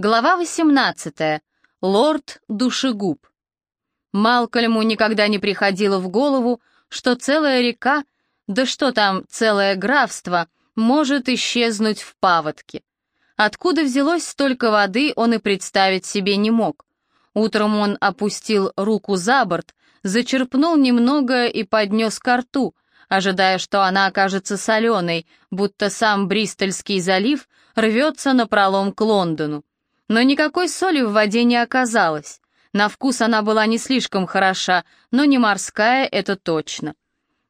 Глава 18. Лорд Душегуб. Малкольму никогда не приходило в голову, что целая река, да что там, целое графство, может исчезнуть в паводке. Откуда взялось столько воды, он и представить себе не мог. Утром он опустил руку за борт, зачерпнул немного и поднес ко рту, ожидая, что она окажется соленой, будто сам Бристольский залив рвется напролом к Лондону. Но никакой соли в воде не оказалось. На вкус она была не слишком хороша, но не морская, это точно.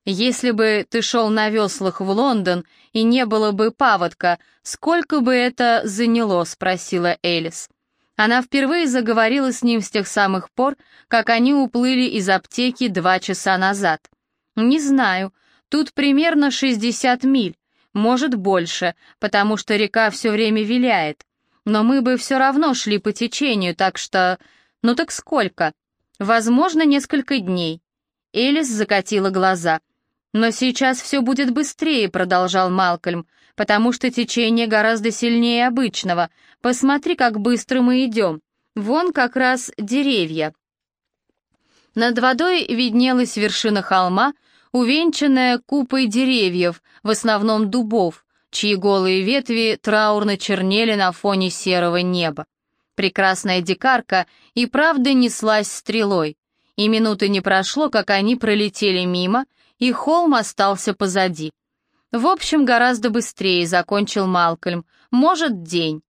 Если бы ты шел на веслах в Лондон и не было бы паводка, сколько бы это заняло, спросила Элис. Она впервые заговорила с ним с тех самых пор, как они уплыли из аптеки два часа назад. «Не знаю, тут примерно 60 миль, может больше, потому что река все время виляет. Но мы бы все равно шли по течению, так что... Ну так сколько? Возможно, несколько дней. Элис закатила глаза. «Но сейчас все будет быстрее», — продолжал Малкольм, «потому что течение гораздо сильнее обычного. Посмотри, как быстро мы идем. Вон как раз деревья». Над водой виднелась вершина холма, увенчанная купой деревьев, в основном дубов, чьи голые ветви траурно чернели на фоне серого неба. Прекрасная дикарка и правда неслась стрелой, и минуты не прошло, как они пролетели мимо, и холм остался позади. В общем, гораздо быстрее закончил Малкольм, может, день.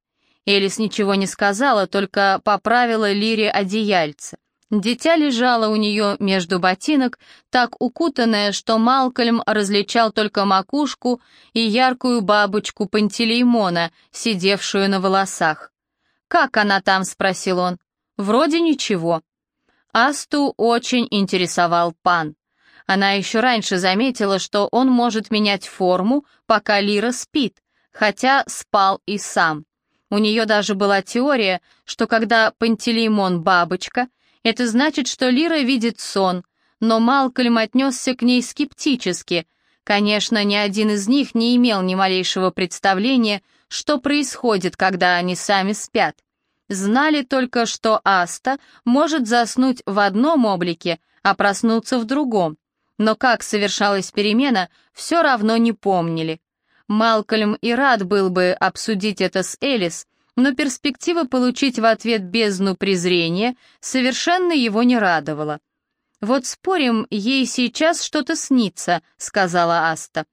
Элис ничего не сказала, только поправила Лире одеяльце. Дитя лежало у нее между ботинок, так укутанное, что Малкольм различал только макушку и яркую бабочку Пантелеймона, сидевшую на волосах. «Как она там?» — спросил он. «Вроде ничего». Асту очень интересовал пан. Она еще раньше заметила, что он может менять форму, пока Лира спит, хотя спал и сам. У нее даже была теория, что когда Пантелеймон бабочка — это значит, что Лира видит сон, но Малкольм отнесся к ней скептически. Конечно, ни один из них не имел ни малейшего представления, что происходит, когда они сами спят. Знали только, что Аста может заснуть в одном облике, а проснуться в другом. Но как совершалась перемена, все равно не помнили. Малкольм и рад был бы обсудить это с Элис, но перспектива получить в ответ бездну презрения совершенно его не радовала. «Вот спорим, ей сейчас что-то снится», — сказала Аста.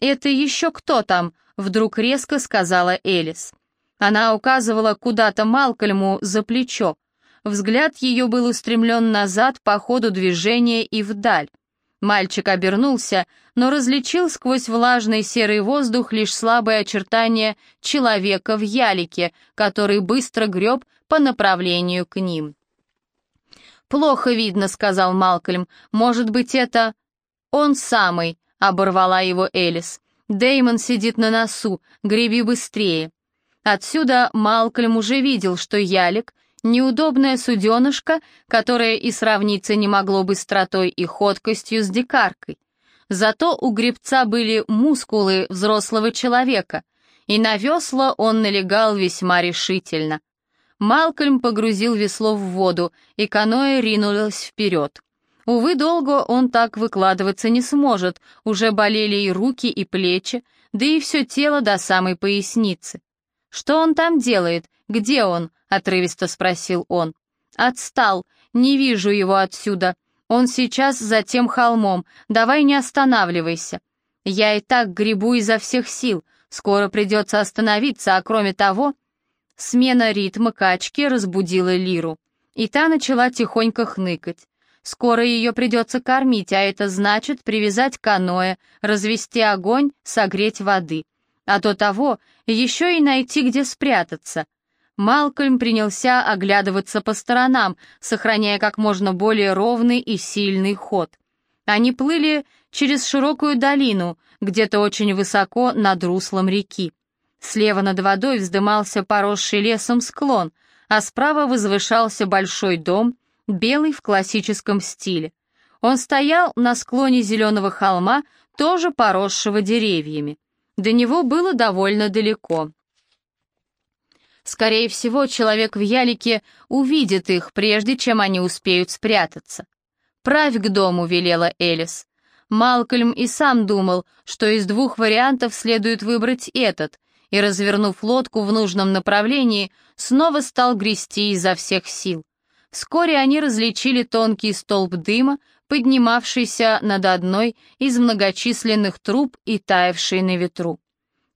«Это еще кто там?» — вдруг резко сказала Элис. Она указывала куда-то Малкольму за плечо. Взгляд ее был устремлен назад по ходу движения и вдаль. Мальчик обернулся, но различил сквозь влажный серый воздух лишь слабые очертания человека в ялике, который быстро греб по направлению к ним. «Плохо видно», — сказал Малкольм. «Может быть, это...» «Он самый», — оборвала его Элис. Деймон сидит на носу, греби быстрее». Отсюда Малкольм уже видел, что ялик Неудобная суденышко, которое и сравниться не могло быстротой и ходкостью с дикаркой. Зато у гребца были мускулы взрослого человека, и на весла он налегал весьма решительно. Малкольм погрузил весло в воду, и каноэ ринулось вперед. Увы, долго он так выкладываться не сможет, уже болели и руки, и плечи, да и все тело до самой поясницы. Что он там делает? Где он?» — отрывисто спросил он. «Отстал. Не вижу его отсюда. Он сейчас за тем холмом. Давай не останавливайся. Я и так гребу изо всех сил. Скоро придется остановиться, а кроме того...» Смена ритма качки разбудила Лиру, и та начала тихонько хныкать. Скоро ее придется кормить, а это значит привязать каноэ, развести огонь, согреть воды. А до того еще и найти, где спрятаться. Малкольм принялся оглядываться по сторонам, сохраняя как можно более ровный и сильный ход. Они плыли через широкую долину, где-то очень высоко над руслом реки. Слева над водой вздымался поросший лесом склон, а справа возвышался большой дом, белый в классическом стиле. Он стоял на склоне зеленого холма, тоже поросшего деревьями. До него было довольно далеко. Скорее всего, человек в ялике увидит их, прежде чем они успеют спрятаться. «Правь к дому», — велела Элис. Малкольм и сам думал, что из двух вариантов следует выбрать этот, и, развернув лодку в нужном направлении, снова стал грести изо всех сил. Вскоре они различили тонкий столб дыма, поднимавшийся над одной из многочисленных труб и таявший на ветру.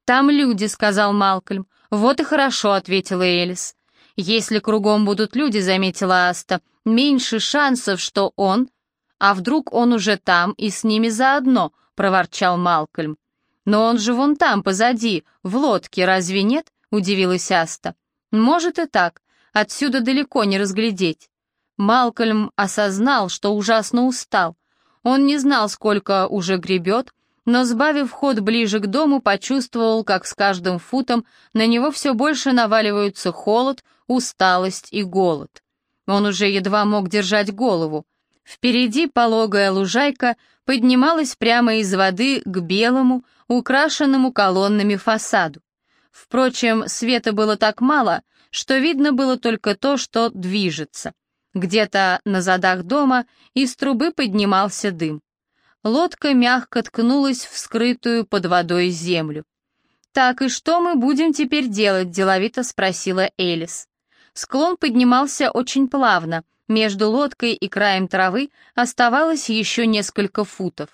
«Там люди», — сказал Малкольм. «Вот и хорошо», — ответила Элис. «Если кругом будут люди», — заметила Аста, — «меньше шансов, что он...» «А вдруг он уже там и с ними заодно?» — проворчал Малкольм. «Но он же вон там, позади, в лодке, разве нет?» — удивилась Аста. «Может и так. Отсюда далеко не разглядеть». Малкольм осознал, что ужасно устал. Он не знал, сколько уже гребет, но, сбавив ход ближе к дому, почувствовал, как с каждым футом на него все больше наваливаются холод, усталость и голод. Он уже едва мог держать голову. Впереди пологая лужайка поднималась прямо из воды к белому, украшенному колоннами фасаду. Впрочем, света было так мало, что видно было только то, что движется. Где-то на задах дома из трубы поднимался дым. Лодка мягко ткнулась в скрытую под водой землю. «Так, и что мы будем теперь делать?» — деловито спросила Элис. Склон поднимался очень плавно, между лодкой и краем травы оставалось еще несколько футов.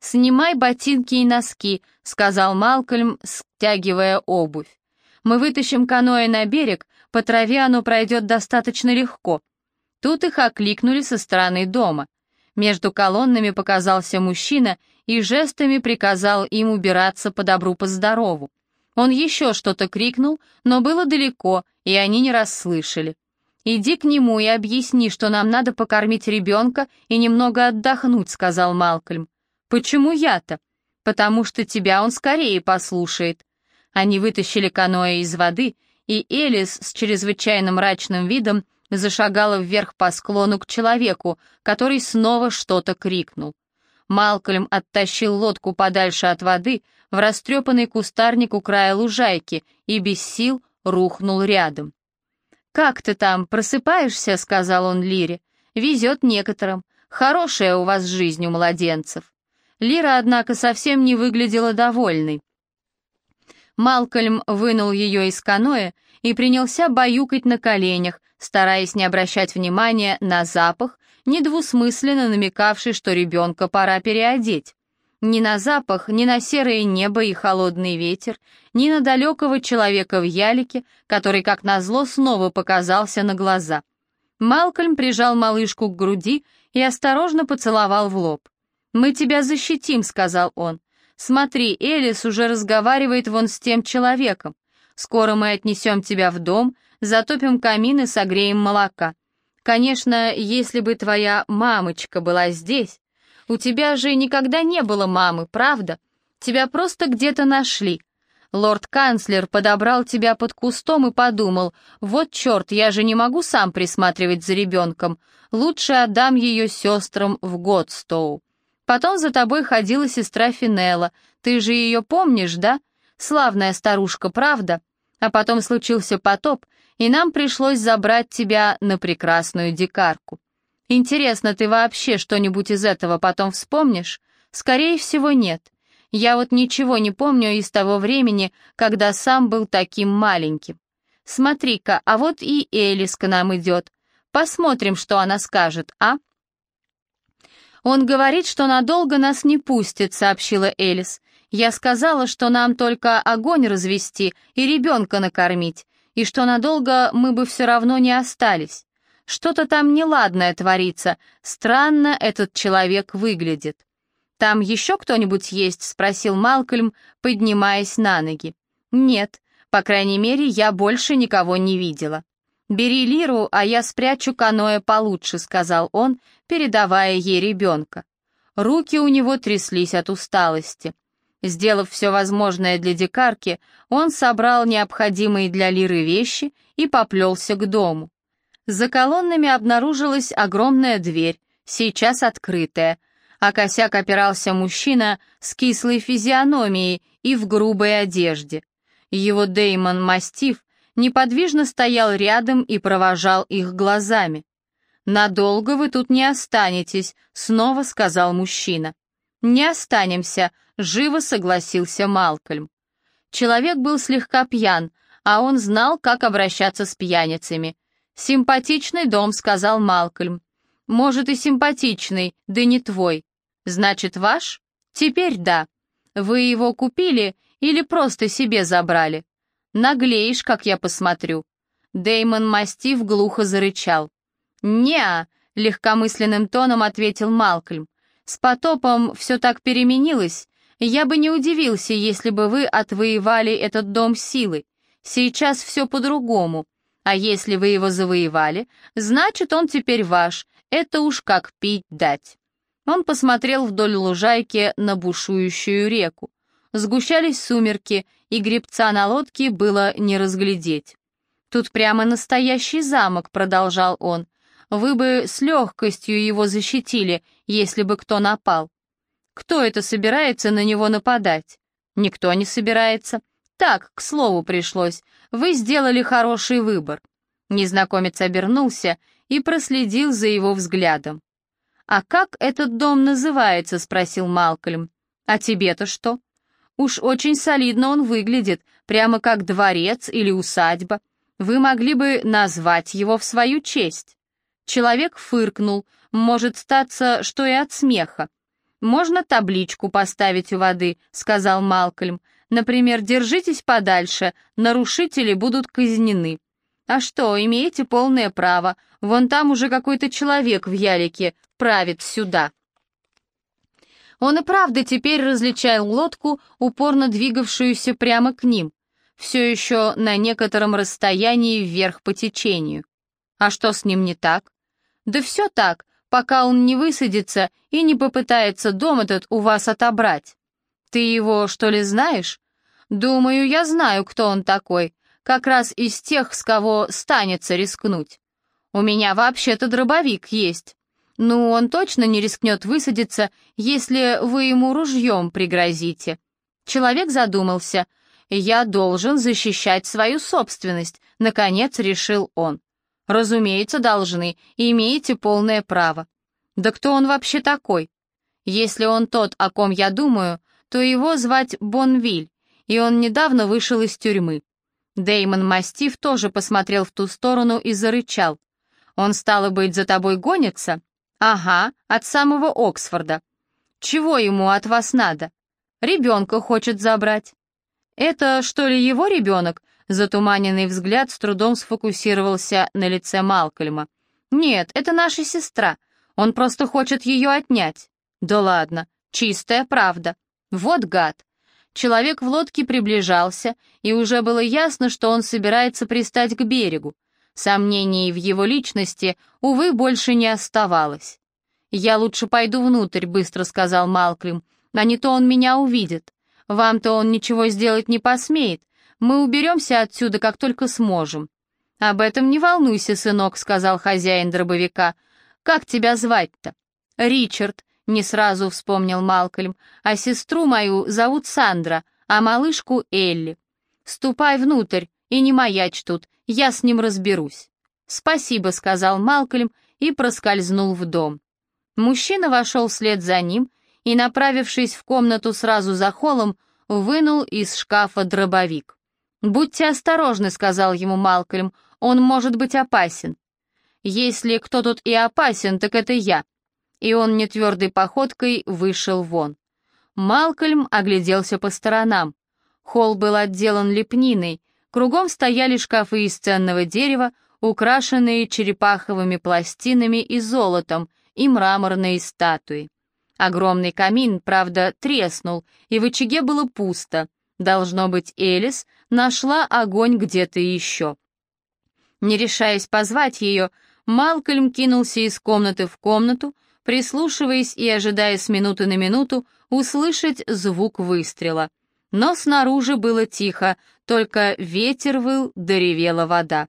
«Снимай ботинки и носки», — сказал Малкольм, стягивая обувь. «Мы вытащим каноэ на берег, по траве оно пройдет достаточно легко». Тут их окликнули со стороны дома. Между колоннами показался мужчина и жестами приказал им убираться по добру по здорову. Он еще что-то крикнул, но было далеко, и они не расслышали. «Иди к нему и объясни, что нам надо покормить ребенка и немного отдохнуть», — сказал Малкольм. «Почему я-то?» «Потому что тебя он скорее послушает». Они вытащили каноэ из воды, и Элис с чрезвычайно мрачным видом зашагала вверх по склону к человеку, который снова что-то крикнул. Малкольм оттащил лодку подальше от воды в растрепанный кустарник у края лужайки и без сил рухнул рядом. «Как ты там, просыпаешься?» — сказал он Лире. «Везет некоторым. Хорошая у вас жизнь у младенцев». Лира, однако, совсем не выглядела довольной. Малкольм вынул ее из каноэ и принялся баюкать на коленях, стараясь не обращать внимания на запах, недвусмысленно намекавший, что ребенка пора переодеть. Ни на запах, ни на серое небо и холодный ветер, ни на далекого человека в ялике, который, как назло, снова показался на глаза. Малкольм прижал малышку к груди и осторожно поцеловал в лоб. «Мы тебя защитим», — сказал он. Смотри, Элис уже разговаривает вон с тем человеком. Скоро мы отнесем тебя в дом, затопим камин и согреем молока. Конечно, если бы твоя мамочка была здесь. У тебя же никогда не было мамы, правда? Тебя просто где-то нашли. Лорд-канцлер подобрал тебя под кустом и подумал, вот черт, я же не могу сам присматривать за ребенком, лучше отдам ее сестрам в Годстоу. Потом за тобой ходила сестра Финелла. Ты же ее помнишь, да? Славная старушка, правда? А потом случился потоп, и нам пришлось забрать тебя на прекрасную дикарку. Интересно, ты вообще что-нибудь из этого потом вспомнишь? Скорее всего, нет. Я вот ничего не помню из того времени, когда сам был таким маленьким. Смотри-ка, а вот и Элис к нам идет. Посмотрим, что она скажет, а?» «Он говорит, что надолго нас не пустит», — сообщила Элис. «Я сказала, что нам только огонь развести и ребенка накормить, и что надолго мы бы все равно не остались. Что-то там неладное творится, странно этот человек выглядит». «Там еще кто-нибудь есть?» — спросил Малкольм, поднимаясь на ноги. «Нет, по крайней мере, я больше никого не видела». «Бери лиру, а я спрячу каноэ получше», — сказал он, передавая ей ребенка. Руки у него тряслись от усталости. Сделав все возможное для дикарки, он собрал необходимые для лиры вещи и поплелся к дому. За колоннами обнаружилась огромная дверь, сейчас открытая, а косяк опирался мужчина с кислой физиономией и в грубой одежде. Его Деймон Мастиф неподвижно стоял рядом и провожал их глазами. «Надолго вы тут не останетесь», — снова сказал мужчина. «Не останемся», — живо согласился Малкольм. Человек был слегка пьян, а он знал, как обращаться с пьяницами. «Симпатичный дом», — сказал Малкольм. «Может, и симпатичный, да не твой. Значит, ваш? Теперь да. Вы его купили или просто себе забрали? Наглеешь, как я посмотрю». Деймон Мастив глухо зарычал. «Не-а», легкомысленным тоном ответил Малкольм. «С потопом все так переменилось. Я бы не удивился, если бы вы отвоевали этот дом силой. Сейчас все по-другому. А если вы его завоевали, значит, он теперь ваш. Это уж как пить дать». Он посмотрел вдоль лужайки на бушующую реку. Сгущались сумерки, и гребца на лодке было не разглядеть. «Тут прямо настоящий замок», — продолжал он. «Вы бы с легкостью его защитили, если бы кто напал. Кто это собирается на него нападать? Никто не собирается. Так, к слову пришлось. Вы сделали хороший выбор. Незнакомец обернулся и проследил за его взглядом. «А как этот дом называется?» — спросил Малкольм. «А тебе-то что?» «Уж очень солидно он выглядит, прямо как дворец или усадьба. Вы могли бы назвать его в свою честь». Человек фыркнул, может статься, что и от смеха. «Можно табличку поставить у воды», — сказал Малкольм. «Например, держитесь подальше, нарушители будут казнены». «А что, имеете полное право. Вон там уже какой-то человек в ялике правит сюда». Он и правда теперь различал лодку, упорно двигавшуюся прямо к ним, все еще на некотором расстоянии вверх по течению. А что с ним не так? Да все так, пока он не высадится и не попытается дом этот у вас отобрать. Ты его, что ли, знаешь? Думаю, я знаю, кто он такой, как раз из тех, с кого станется рискнуть. У меня вообще-то дробовик есть. Ну, он точно не рискнет высадиться, если вы ему ружьем пригрозите. Человек задумался. Я должен защищать свою собственность, наконец решил он. Разумеется, должны, имеете полное право. Да кто он вообще такой? Если он тот, о ком я думаю, то его звать Бонвиль, и он недавно вышел из тюрьмы. Деймон Мастив тоже посмотрел в ту сторону и зарычал. Он, стало быть, за тобой гонится? Ага, от самого Оксфорда. Чего ему от вас надо? Ребенка хочет забрать. Это, что ли, его ребенок? Затуманенный взгляд с трудом сфокусировался на лице Малкольма. «Нет, это наша сестра. Он просто хочет ее отнять». «Да ладно, чистая правда. Вот гад». Человек в лодке приближался, и уже было ясно, что он собирается пристать к берегу. Сомнений в его личности, увы, больше не оставалось. «Я лучше пойду внутрь», — быстро сказал Малкольм, «а не то он меня увидит. Вам-то он ничего сделать не посмеет, мы уберемся отсюда, как только сможем». «Об этом не волнуйся, сынок», — сказал хозяин дробовика. «Как тебя звать-то?» «Ричард», — не сразу вспомнил Малкольм. «А сестру мою зовут Сандра, а малышку Элли. Ступай внутрь и не маячь тут, я с ним разберусь». «Спасибо», — сказал Малкольм и проскользнул в дом. Мужчина вошел вслед за ним и, направившись в комнату сразу за холлом, вынул из шкафа дробовик. «Будьте осторожны», — сказал ему Малкольм, — «он может быть опасен». «Если кто тут и опасен, так это я». И он нетвердой походкой вышел вон. Малкольм огляделся по сторонам. Холл был отделан лепниной, кругом стояли шкафы из ценного дерева, украшенные черепаховыми пластинами и золотом, и мраморные статуи. Огромный камин, правда, треснул, и в очаге было пусто — Должно быть, Элис нашла огонь где-то еще. Не решаясь позвать ее, Малкольм кинулся из комнаты в комнату, прислушиваясь и ожидая с минуты на минуту услышать звук выстрела. Но снаружи было тихо, только ветер выл, доревела вода.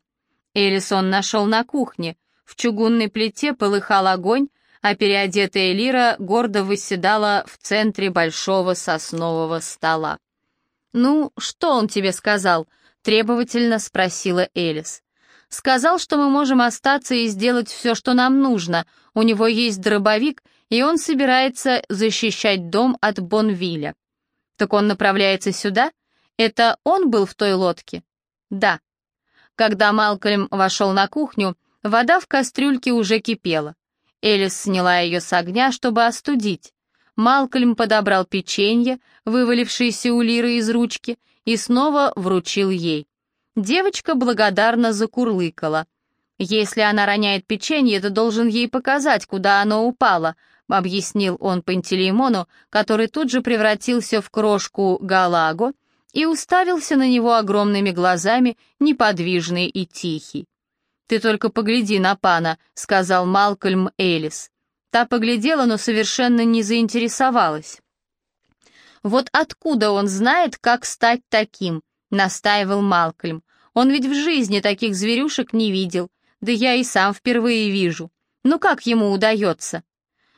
Элисон нашел на кухне. В чугунной плите полыхал огонь, а переодетая Лира гордо выседала в центре большого соснового стола. «Ну, что он тебе сказал?» — требовательно спросила Элис. «Сказал, что мы можем остаться и сделать все, что нам нужно. У него есть дробовик, и он собирается защищать дом от Бонвиля». «Так он направляется сюда? Это он был в той лодке?» «Да». Когда Малкольм вошел на кухню, вода в кастрюльке уже кипела. Элис сняла ее с огня, чтобы остудить. Малкольм подобрал печенье, вывалившееся у Лиры из ручки, и снова вручил ей. Девочка благодарно закурлыкала. «Если она роняет печенье, то должен ей показать, куда оно упало», объяснил он Пантелеймону, который тут же превратился в крошку Галаго и уставился на него огромными глазами, неподвижный и тихий. «Ты только погляди на пана», — сказал Малкольм Элис. Та поглядела, но совершенно не заинтересовалась. «Вот откуда он знает, как стать таким?» — настаивал Малкольм. «Он ведь в жизни таких зверюшек не видел. Да я и сам впервые вижу. Ну как ему удается?»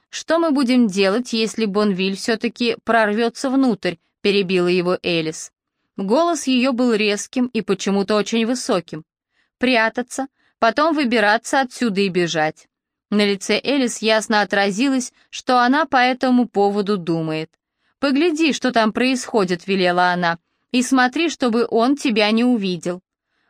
«Что мы будем делать, если Бонвиль все-таки прорвется внутрь?» — перебила его Элис. Голос ее был резким и почему-то очень высоким. «Прятаться, потом выбираться отсюда и бежать. На лице Элис ясно отразилось, что она по этому поводу думает. «Погляди, что там происходит», — велела она, — «и смотри, чтобы он тебя не увидел».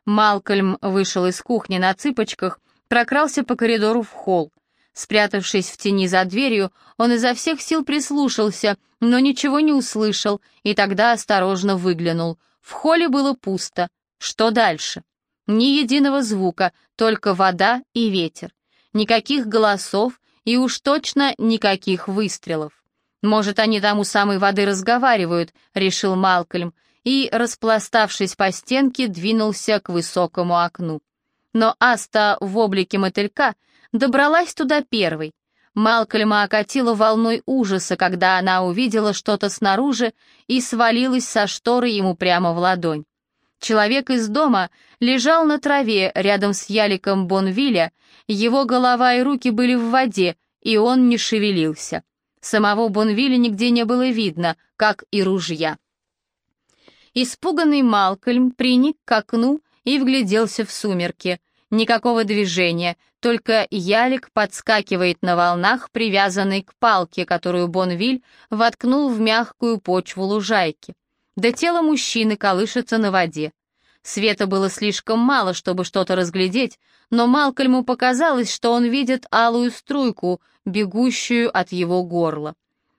Малкольм вышел из кухни на цыпочках, прокрался по коридору в холл. Спрятавшись в тени за дверью, он изо всех сил прислушался, но ничего не услышал, и тогда осторожно выглянул. В холле было пусто. Что дальше? Ни единого звука, только вода и ветер. Никаких голосов и уж точно никаких выстрелов. «Может, они там у самой воды разговаривают», — решил Малкольм, и, распластавшись по стенке, двинулся к высокому окну. Но Аста в облике мотылька добралась туда первой. Малкольма окатила волной ужаса, когда она увидела что-то снаружи и свалилась со шторы ему прямо в ладонь. Человек из дома лежал на траве рядом с яликом Бонвиля, его голова и руки были в воде, и он не шевелился. Самого Бонвиля нигде не было видно, как и ружья. Испуганный Малкольм приник к окну и вгляделся в сумерки. Никакого движения, только ялик подскакивает на волнах, привязанный к палке, которую Бонвиль воткнул в мягкую почву лужайки. Да тело мужчины колышется на воде. Света было слишком мало, чтобы что-то разглядеть, но Малкольму показалось, что он видит алую струйку, бегущую от его горла.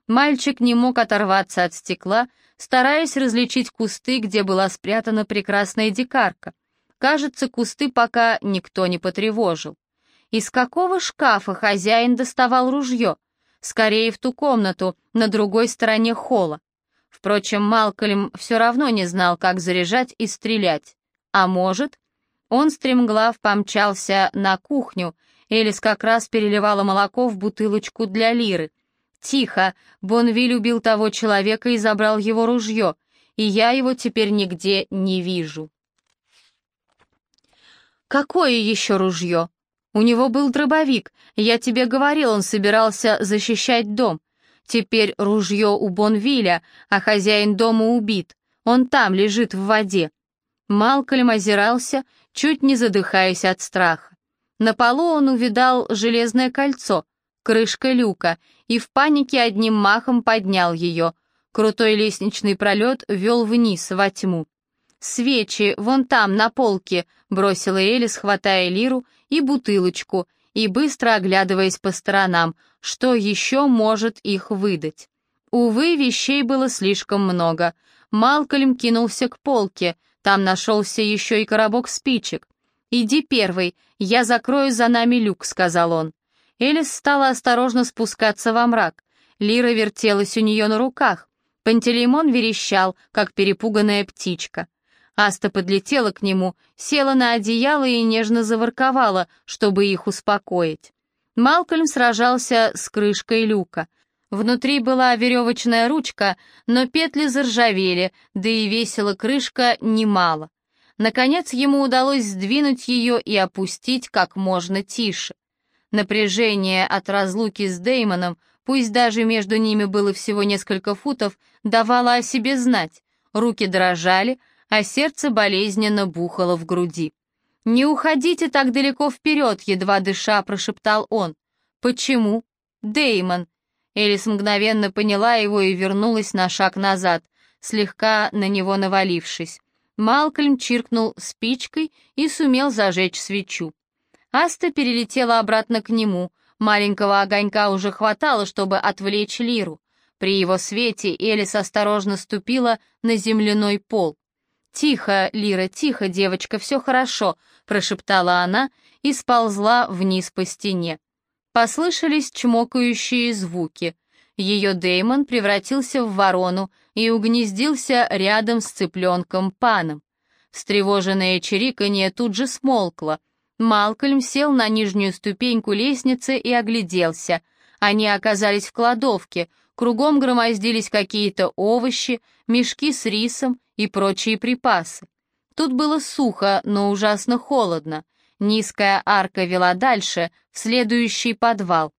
Мальчик не мог оторваться от стекла, стараясь различить кусты, где была спрятана прекрасная дикарка. Кажется, кусты пока никто не потревожил. Из какого шкафа хозяин доставал ружье? Скорее в ту комнату, на другой стороне холла. Впрочем, Малкольм все равно не знал, как заряжать и стрелять. А может? Он стремглав помчался на кухню. Элис как раз переливала молоко в бутылочку для Лиры. «Тихо! Бонви любил того человека и забрал его ружье, и я его теперь нигде не вижу». «Какое еще ружье?» «У него был дробовик. Я тебе говорил, он собирался защищать дом. Теперь ружье у Бонвиля, а хозяин дома убит. Он там лежит в воде». Малкольм озирался, чуть не задыхаясь от страха. На полу он увидал железное кольцо, крышка люка, и в панике одним махом поднял ее. Крутой лестничный пролет вел вниз, во тьму. «Свечи, вон там, на полке», — бросила Элис, хватая лиру и бутылочку, и быстро оглядываясь по сторонам, что еще может их выдать. Увы, вещей было слишком много. Малкольм кинулся к полке, там нашелся еще и коробок спичек. «Иди первый, я закрою за нами люк», — сказал он. Элис стала осторожно спускаться во мрак. Лира вертелась у нее на руках. Пантелеймон верещал, как перепуганная птичка. Аста подлетела к нему, села на одеяло и нежно заворковала, чтобы их успокоить. Малкольм сражался с крышкой люка. Внутри была веревочная ручка, но петли заржавели, да и весила крышка немало. Наконец ему удалось сдвинуть ее и опустить как можно тише. Напряжение от разлуки с Деймоном, пусть даже между ними было всего несколько футов, давало о себе знать. Руки дрожали, а сердце болезненно бухало в груди. «Не уходите так далеко вперед», — едва дыша прошептал он. «Почему?» Деймон. Элис мгновенно поняла его и вернулась на шаг назад, слегка на него навалившись. Малкольм чиркнул спичкой и сумел зажечь свечу. Аста перелетела обратно к нему. Маленького огонька уже хватало, чтобы отвлечь Лиру. При его свете Элис осторожно ступила на земляной пол. «Тихо, Лира, тихо, девочка, все хорошо», — прошептала она и сползла вниз по стене. Послышались чмокающие звуки. Ее Деймон превратился в ворону и угнездился рядом с цыпленком Паном. Встревоженное чириканье тут же смолкло. Малкольм сел на нижнюю ступеньку лестницы и огляделся. Они оказались в кладовке, кругом громоздились какие-то овощи, мешки с рисом и прочие припасы. Тут было сухо, но ужасно холодно. Низкая арка вела дальше, в следующий подвал.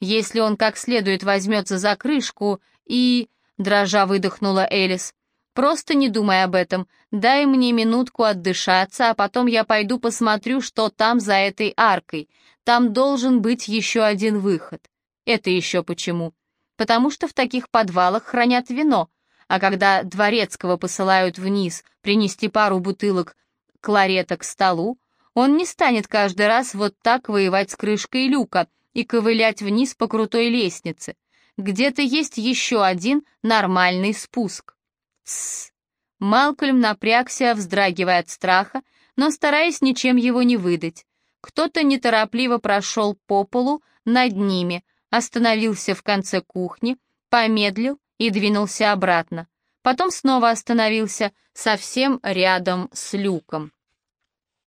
Если он как следует возьмется за крышку и... Дрожа выдохнула Элис. «Просто не думай об этом. Дай мне минутку отдышаться, а потом я пойду посмотрю, что там за этой аркой. Там должен быть еще один выход». «Это еще почему?» «Потому что в таких подвалах хранят вино, а когда дворецкого посылают вниз принести пару бутылок кларета к столу, он не станет каждый раз вот так воевать с крышкой люка и ковылять вниз по крутой лестнице. Где-то есть еще один нормальный спуск. Тссс. Малкольм напрягся, вздрагивая от страха, но стараясь ничем его не выдать. Кто-то неторопливо прошел по полу над ними, остановился в конце кухни, помедлил и двинулся обратно. Потом снова остановился совсем рядом с люком.